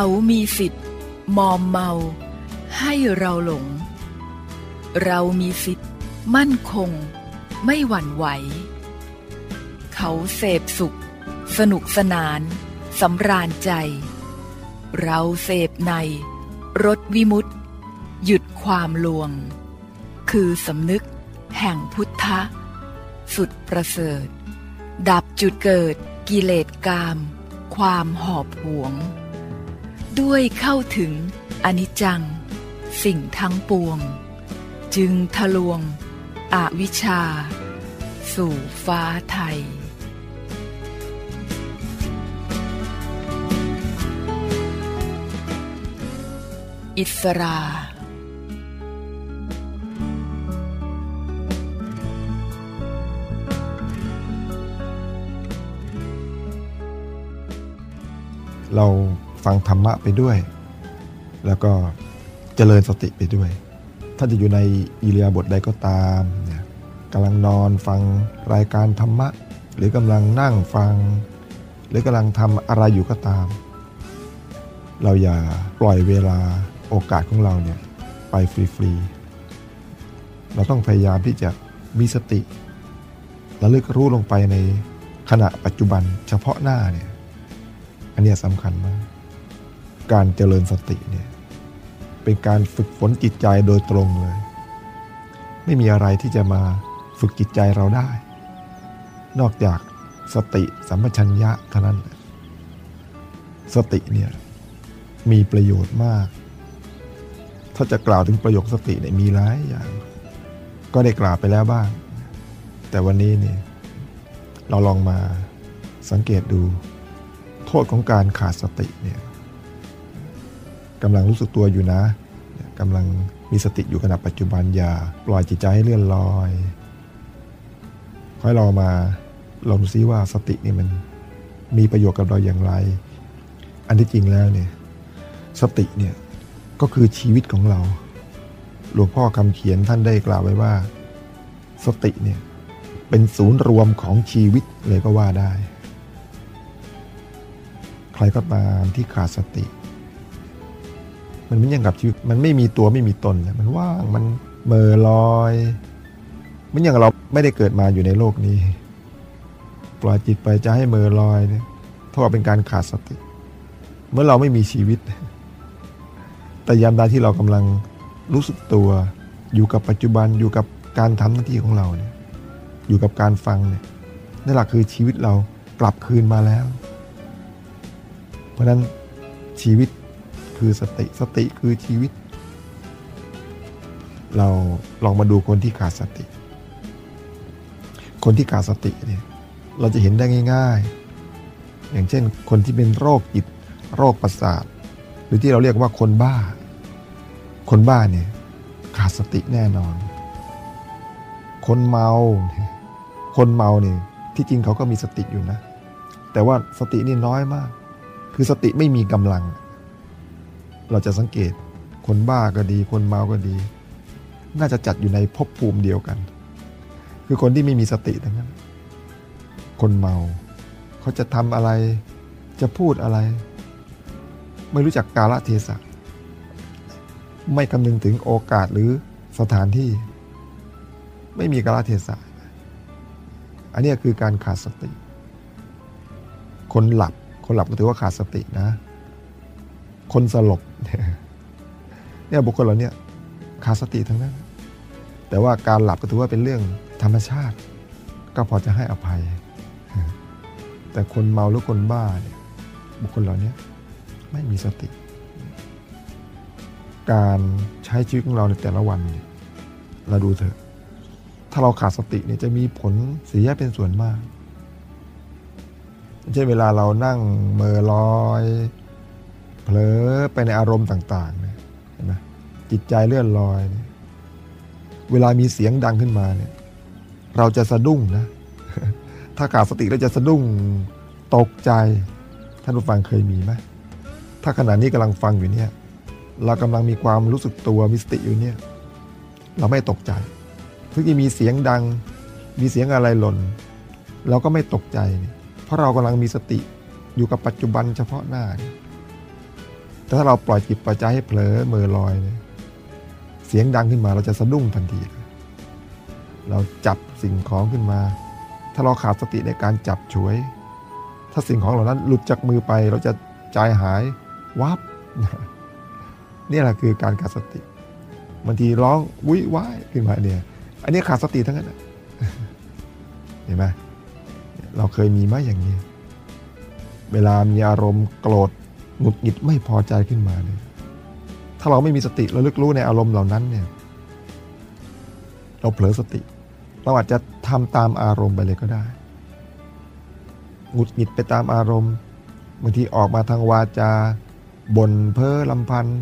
เขามีสิทธิ์มอมเมา ให้เราหลง เรามีสิทธิ์ มั่นคง ไม่หวั่นไหว เขาเสพสุข สนุกสนานสำราญใจ เราเสพใน รถวิมุตติ หยุดความลวง คือสำนึกแห่งพุทธะ สุดประเสริฐ ดับจุดเกิดกิเลสกาม ความหอบหวง ด้วยเข้าถึงอนิจจัง สิ่งทั้งปวง จึงทะลวง อวิชชา สู่ฟ้าไทย อิสราเรา ฟังธรรมะไปด้วย แล้วก็เจริญสติไปด้วย ถ้าจะอยู่ในอิเลียาบทใดก็ตามเนี่ยกำลังนอนฟังรายการธรรมะ หรือกำลังนั่งฟัง หรือกำลังทำอะไรอยู่ก็ตาม เราอย่าปล่อยเวลาโอกาสของเราเนี่ยไปฟรีๆ เราต้องพยายามที่จะมีสติระลึกรู้ลงไปในขณะปัจจุบันเฉพาะหน้าเนี่ย อันนี้สำคัญมาก การเจริญสติเนี่ยเป็นการฝึกฝนจิตใจโดยตรงเลย ไม่มีอะไรที่จะมาฝึกจิตใจเราได้ นอกจากสติสัมปชัญญะเท่านั้น สติเนี่ยมีประโยชน์มาก ถ้าจะกล่าวถึงประโยคสติเนี่ยมีหลายอย่าง ก็ได้กล่าวไปแล้วบ้าง แต่วันนี้เนี่ยเราลองมาสังเกตดู โทษของการขาดสติเนี่ย กำลังรู้สึกตัวอยู่นะกำลังมีสติอยู่ขณะปัจจุบันอย่าปล่อยจิตใจให้เลื่อนลอยค่อยเรามาลองซิว่าสตินี่มันมีประโยชน์กับเราอย่างไร อันที่จริงแล้วเนี่ยสติเนี่ยก็คือชีวิตของเรา หลวงพ่อคำเขียนท่านได้กล่าวไว้ว่า สติเนี่ยเป็นศูนย์รวมของชีวิตเลยก็ว่าได้ ใครก็ตามที่ขาดสติ มันไม่ยังกับชีวิตมันไม่มีตัวไม่มีตนเลยมันว่างมันเมื่อลอย มันอย่างเราไม่ได้เกิดมาอยู่ในโลกนี้ ปล่อยจิตไปจะให้เมื่อลอยเนี่ยเท่ากับเป็นการขาดสติ เมื่อเราไม่มีชีวิต แต่ยามใดที่เรากำลังรู้สึกตัวอยู่กับปัจจุบันอยู่กับการทำหน้าที่ของเราเนี่ยอยู่กับการฟังเนี่ยนั่นแหละคือชีวิตเรากลับคืนมาแล้ว เพราะนั้นชีวิต คือสติสติคือชีวิต เราลองมาดูคนที่ขาดสติ คนที่ขาดสติเนี่ยเราจะเห็นได้ง่าย ๆ อย่างเช่น คนที่เป็นโรคจิตโรคประสาท หรือที่เราเรียกว่าคนบ้า คนบ้าเนี่ยขาดสติแน่นอน คนเมา คนเมาเนี่ยที่จริงเขาก็มีสติอยู่นะ แต่ว่าสตินี่น้อยมาก คือสติไม่มีกำลัง เราจะสังเกตคนบ้าก็ดี คนเมาก็ดี น่าจะจัดอยู่ในภพภูมิเดียวกัน คือคนที่ไม่มีสติทั้งนั้น คนเมา เขาจะทำอะไร จะพูดอะไร ไม่รู้จักกาลเทศะ ไม่คำนึงถึงโอกาสหรือสถานที่ ไม่มีกาลเทศะ อันนี้คือการขาดสติ คนหลับ คนหลับก็ถือว่าขาดสตินะ คนสลบเนี่ยบุคคลเหล่านี้ขาดสติทั้งนั้น แต่ว่าการหลับก็ถือว่าเป็นเรื่องธรรมชาติ ก็พอจะให้อภัย แต่คนเมาหรือคนบ้าเนี่ยบุคคลเหล่านี้ไม่มีสติ การใช้ชีวิตของเราในแต่ละวันเนี่ยเราดูเถอะ ถ้าเราขาดสติเนี่ยจะมีผลเสียเป็นส่วนมากเช่นเวลาเรานั่งเมอลอย ผลอไปในอารมณ์ต่างๆเนี่ยเห็นไหมจิตใจเลื่อนลอยเนี่ยเวลามีเสียงดังขึ้นมาเนี่ย เราจะสะดุ้งนะ ถ้าขาดสติเราจะสะดุ้งตกใจ ท่านผู้ฟังเคยมีไหมถ้าขณะนี้กำลังฟังอยู่เนี่ย เรากำลังมีความรู้สึกตัวมีสติอยู่เนี่ย เราไม่ตกใจเพิ่มีเสียงดัง มีเสียงอะไรหล่น เราก็ไม่ตกใจเนี่ยเพราะเรากำลังมีสติอยู่กับปัจจุบันเฉพาะหน้า แต่ถ้าเราปล่อยจิตปล่อยใจให้เผลอเมื่อลอยเนี่ยเสียงดังขึ้นมาเราจะสะดุ้งทันที เราจับสิ่งของขึ้นมา ถ้าเราขาดสติในการจับฉวย ถ้าสิ่งของเหล่านั้นหลุดจากมือไป เราจะใจหายวับนี่แหละคือการขาดสติบางทีร้องวุ้ยว้ายขึ้นมาเนี่ย อันนี้ขาดสติทั้งนั้นเห็นไหมเราเคยมีไหมอย่างนี้ เวลามีอารมณ์โกรธ หงุดหงิดไม่พอใจขึ้นมาเนี่ยถ้าเราไม่มีสติระลึกรู้ในอารมณ์เหล่านั้นเนี่ย เราเผลอสติ เราอาจจะทำตามอารมณ์ไปเลยก็ได้หงุดหงิดไปตามอารมณ์บางทีออกมาทางวาจาบ่นเพ้อลำพันธ์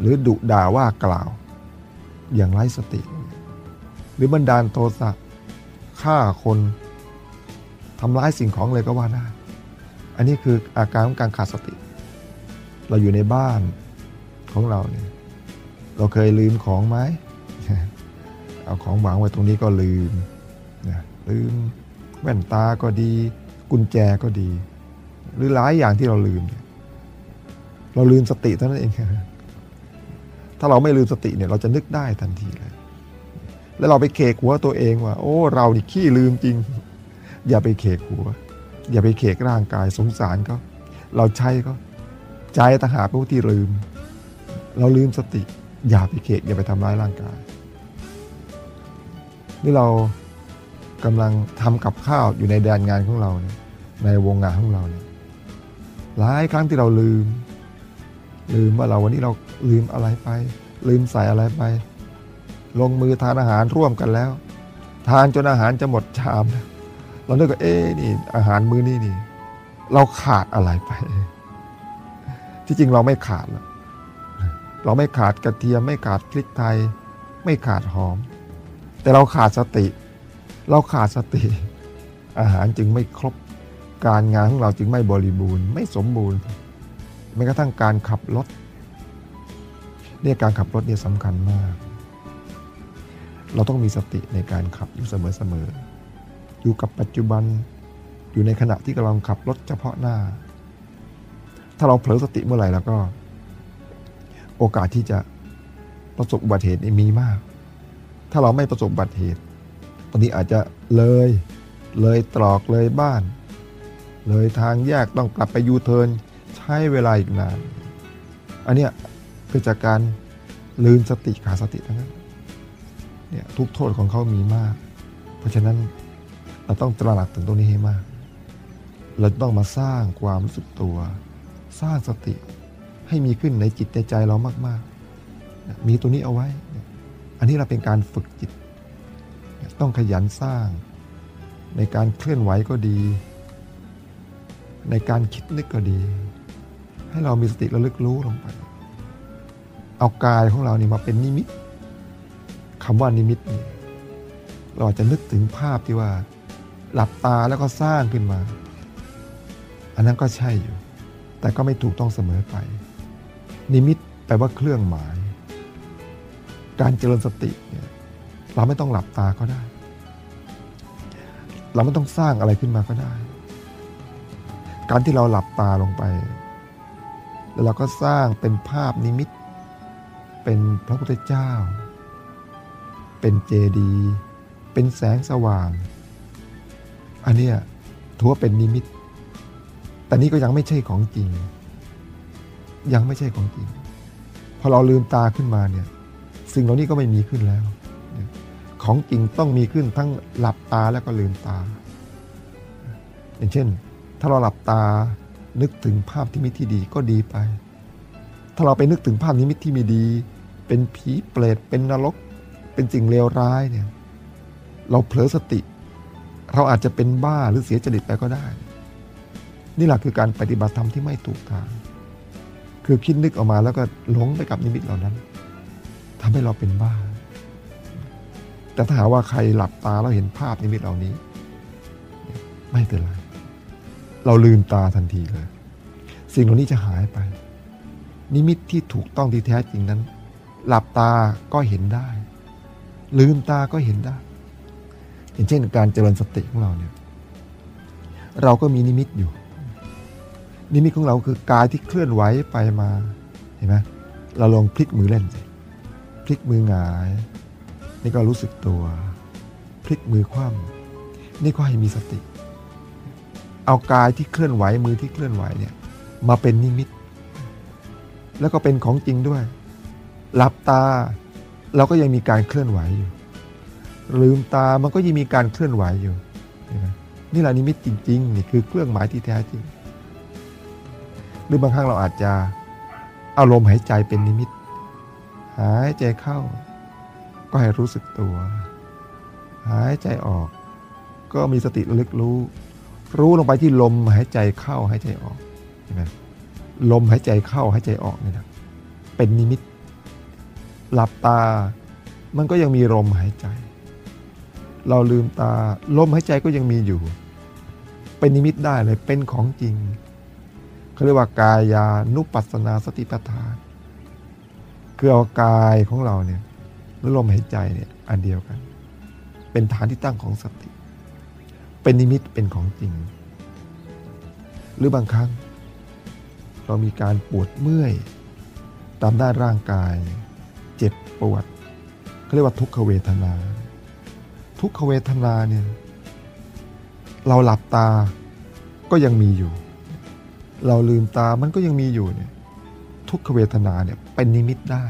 หรือดุด่าว่ากล่าว อย่างไร้สติ หรือบันดาลโทสะฆ่าคนทำร้ายสิ่งของเลยก็ว่าได้ อันนี้คืออาการของการขาดสติ เราอยู่ในบ้านของเราเนี่ย เราเคยลืมของไหมเอาของวางไว้ตรงนี้ก็ลืมนะลืมแว่นตาก็ดี กุญแจก็ดี หรือหลายอย่างที่เราลืมเเราลืมสติเท่านั้นเองถ้าเราไม่ลืมสติเนี่ยเราจะนึกได้ทันทีเลยแล้วเราไปเคกหัวตัวเองว่า โอ้ เรานี่ขี้ลืมจริง อย่าไปเคกหัว อย่าไปเคกร่างกายสงสารเขาเราใช้ก็ ใจต่างหากเป็นผู้ที่ลืม เราลืมสติ อย่าไปเคกอย่าไปทำร้ายร่างกาย นี่เรากำลังทำกับข้าวอยู่ในแดนงานของเราเนี่ยในวงงานของเราเนี่ยหลายครั้งที่เราลืม ลืมว่าเราวันนี้เราลืมอะไรไป ลืมใส่อะไรไป ลงมือทานอาหารร่วมกันแล้ว ทานจนอาหารจะหมดชาม เราเนึกว่าเอ๊นี่อาหารมื้อนี้นี่ เราขาดอะไรไป ที่จริงเราไม่ขาดหรอกเราไม่ขาดกระเทียม ไม่ขาดพริกไทย ไม่ขาดหอม แต่เราขาดสติ เราขาดสติ อาหารจึงไม่ครบการงานของเราจึงไม่บริบูรณ์ ไม่สมบูรณ์แม้กระทั่งการขับรถเนี่ยการขับรถเนี่ยสำคัญมาก เราต้องมีสติในการขับอยู่เสมอๆอยู่กับปัจจุบันอยู่ในขณะที่กำลังขับรถเฉพาะหน้า ถ้าเราเผลอสติเมื่อไหร่แล้วก็ โอกาสที่จะประสบอุบัติเหตุนี่มีมาก ถ้าเราไม่ประสบอุบัติเหตุตอนนี้อาจจะเลย เลยตรอกเลยบ้าน เลยทางแยกต้องกลับไปยูเทิร์นใช้เวลาอีกนาน อันเนี้ยเกิดจากการลืมสติขาดสติทั้งนั้นเนี่ยทุกโทษของเขามีมาก เพราะฉะนั้นเราต้องตระหนักถึงตรงนี้ให้มาก เราต้องมาสร้างความรู้สึกตัว สร้างสติให้มีขึ้นในจิตในใจเรามากๆ มีตัวนี้เอาไว้ อันนี้เราเป็นการฝึกจิต ต้องขยันสร้าง ในการเคลื่อนไหวก็ดี ในการคิดนึกก็ดี ให้เรามีสติระลึกรู้ลงไป เอากายของเรานี่มาเป็นนิมิตคำว่านิมิตนี่เราจะนึกถึงภาพที่ว่า หลับตาแล้วก็สร้างขึ้นมา อันนั้นก็ใช่อยู่ แต่ก็ไม่ถูกต้องเสมอไป นิมิตแปลว่าเครื่องหมาย การเจริญสติเนี่ยเราไม่ต้องหลับตาก็ได้ เราไม่ต้องสร้างอะไรขึ้นมาก็ได้ การที่เราหลับตาลงไป แล้วเราก็สร้างเป็นภาพนิมิต เป็นพระพุทธเจ้า เป็นเจดีย์เป็นแสงสว่าง อันนี้ถือว่าเป็นนิมิต แต่นี้ก็ยังไม่ใช่ของจริง ยังไม่ใช่ของจริง พอเราลืมตาขึ้นมาเนี่ย สิ่งเหล่านี้ก็ไม่มีขึ้นแล้ว ของจริงต้องมีขึ้นทั้งหลับตาแล้วก็ลืมตา อย่างเช่น ถ้าเราหลับตานึกถึงภาพที่มิตที่ดีก็ดีไป ถ้าเราไปนึกถึงภาพนิมิตที่ไม่ดี เป็นผีเปรตเป็นนรก เป็นสิ่งเลวร้ายเนี่ย เราเผลอสติ เราอาจจะเป็นบ้าหรือเสียจริตไปก็ได้ นี่แหละคือการปฏิบัติธรรมที่ไม่ถูกทาง คือคิดนึกออกมาแล้วก็หลงไปกับนิมิตเหล่านั้นทำให้เราเป็นบ้า แต่ถ้าหาว่าใครหลับตาแล้วเห็นภาพนิมิตเหล่านี้ ไม่เป็นไร เราลืมตาทันทีเลย สิ่งเหล่านี้จะหายไป นิมิตที่ถูกต้องที่แท้จริงนั้น หลับตาก็เห็นได้ ลืมตาก็เห็นได้อย่างเช่น การเจริญสติของเราเนี่ย เราก็มีนิมิตอยู่ นิมิตของเราคือกายที่เคลื่อนไหวไปมาเห็นไหมเราลองพลิกมือเล่นสิพลิกมือหงาย นี่ก็รู้สึกตัว พลิกมือคว่ำนี่ก็ให้มีสติ เอากายที่เคลื่อนไหวมือที่เคลื่อนไหวเนี่ยมาเป็นนิมิต แล้วก็เป็นของจริงด้วยหลับตา เราก็ยังมีการเคลื่อนไหวอยู่ ลืมตามันก็ยังมีการเคลื่อนไหวอยู่เห็นไหมนี่แหละนิมิตจริงๆนี่คือเครื่องหมายที่แท้จริง หรือบางครั้งเราอาจจะเอาลมหายใจเป็นนิมิต หายใจเข้า ก็ให้รู้สึกตัว หายใจออก ก็มีสติระลึกรู้ รู้ลงไปที่ลมหายใจเข้าหายใจออกเห็นไหมลมหายใจเข้าหายใจออกเนี่ยนะเป็นนิมิต หลับตา มันก็ยังมีลมหายใจ เราลืมตาลมหายใจก็ยังมีอยู่ เป็นนิมิตได้เลยเป็นของจริง เขาเรียกว่ากายานุปัสสนาสติปัฏฐานคือเอากายของเราเนี่ยหรือลมหายใจเนี่ยอันเดียวกัน เป็นฐานที่ตั้งของสติ เป็นนิมิตเป็นของจริง หรือบางครั้ง เรามีการปวดเมื่อย ตามด้านร่างกาย เจ็บปวดเขาเรียกว่าทุกขเวทนา ทุกขเวทนาเนี่ยเราหลับตาก็ยังมีอยู่ เราลืมตามันก็ยังมีอยู่เนี่ยทุกขเวทนาเนี่ยเป็นนิมิตได้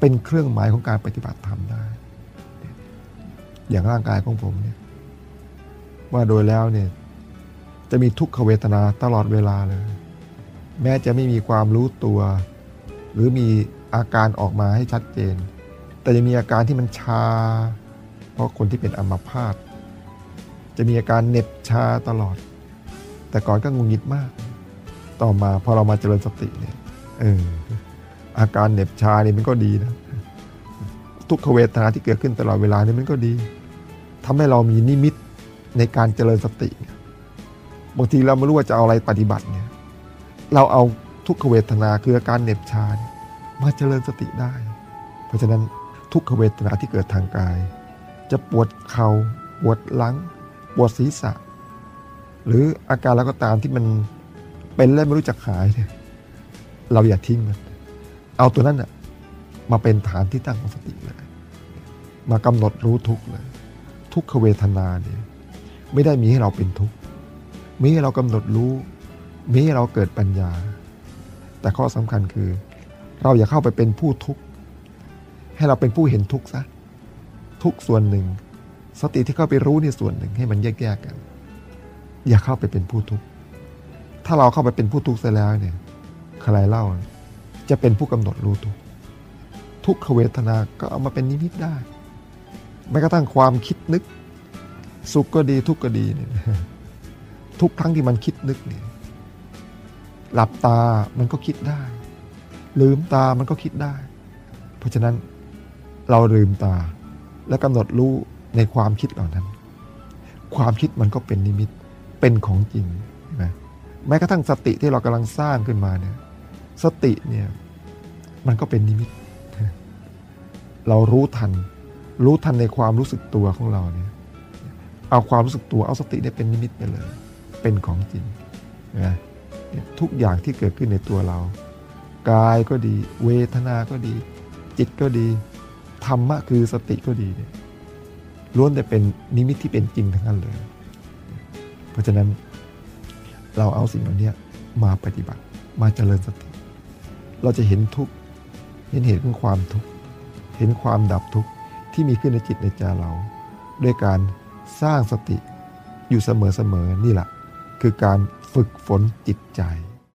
เป็นเครื่องหมายของการปฏิบัติธรรมได้ อย่างร่างกายของผมเนี่ยว่าโดยแล้วเนี่ยจะมีทุกขเวทนาตลอดเวลาเลย แม้จะไม่มีความรู้ตัว หรือมีอาการออกมาให้ชัดเจน แต่จะมีอาการที่มันชา เพราะคนที่เป็นอัมพาตจะมีอาการเหน็บชาตลอด แต่ก่อนก็งุนงิดมาก ต่อมาพอเรามาเจริญสติเนี่ยเอออาการเหน็บชาเนี่ยมันก็ดีนะทุกขเวทนาที่เกิดขึ้นตลอดเวลานี่มันก็ดีทำให้เรามีนิมิตในการเจริญสติบางทีเราไม่รู้ว่าจะเอาอะไรปฏิบัติเนี่ย เราเอาทุกขเวทนาคืออาการเหน็บชามาเจริญสติได้ เพราะฉะนั้นทุกขเวทนาที่เกิดทางกาย จะปวดเขา่าปวดหลัง ปวดศีรษะ หรืออาการแล้วก็ตามที่มัน เป็นแล้วไม่รู้จักหายเนี่ยเราอย่าทิ้งมัน เอาตัวนั้นน่ะมาเป็นฐานที่ตั้งของสติเลย มากำหนดรู้ทุกเลย ทุกขเวทนาเนี่ยไม่ได้มีให้เราเป็นทุกข์มีให้เรากำหนดรู้มีให้เราเกิดปัญญา แต่ข้อสำคัญคือ เราอย่าเข้าไปเป็นผู้ทุกข์ให้เราเป็นผู้เห็นทุกข์ซะทุกส่วนหนึ่ง สติที่เข้าไปรู้ในส่วนหนึ่งให้มันแยกๆกัน อย่าเข้าไปเป็นผู้ทุกข์ ถ้าเราเข้าไปเป็นผู้ทุกข์เสียแล้วเนี่ยใครเล่า จะเป็นผู้กำหนดรู้ทุกทุกขเวทนาก็เอามาเป็นนิมิตได้แม้กระทั่งความคิดนึก สุขก็ดีทุกข์ก็ดีเนี่ยทุกครั้งที่มันคิดนึกเนี่ยหลับตามันก็คิดได้ ลืมตามันก็คิดได้ เพราะฉะนั้นเราลืมตาแล้วกำหนดรู้ในความคิดเหล่านั้น ความคิดมันก็เป็นนิมิตเป็นของจริง แม้กระทั่งสติที่เรากำลังสร้างขึ้นมาเนี่ย สติเนี่ยมันก็เป็นนิมิต เรารู้ทัน รู้ทันในความรู้สึกตัวของเราเนี่ย เอาความรู้สึกตัวเอาสติได้เป็นนิมิตไปเลย เป็นของจริงนะทุกอย่างที่เกิดขึ้นในตัวเรา กายก็ดี เวทนาก็ดี จิตก็ดี ธรรมะคือสติก็ดีเนี่ยล้วนแต่เป็นนิมิตที่เป็นจริงทั้งนั้นเลย เพราะฉะนั้น เราเอาสิ่งเหล่านี้มาปฏิบัติมาเจริญสติ เราจะเห็นทุกข์เห็นเหตุของความทุกข์เห็นความดับทุกข์ที่มีขึ้นในจิตในใจเรา ด้วยการสร้างสติอยู่เสมอๆนี่แหละ คือการฝึกฝนจิตใจ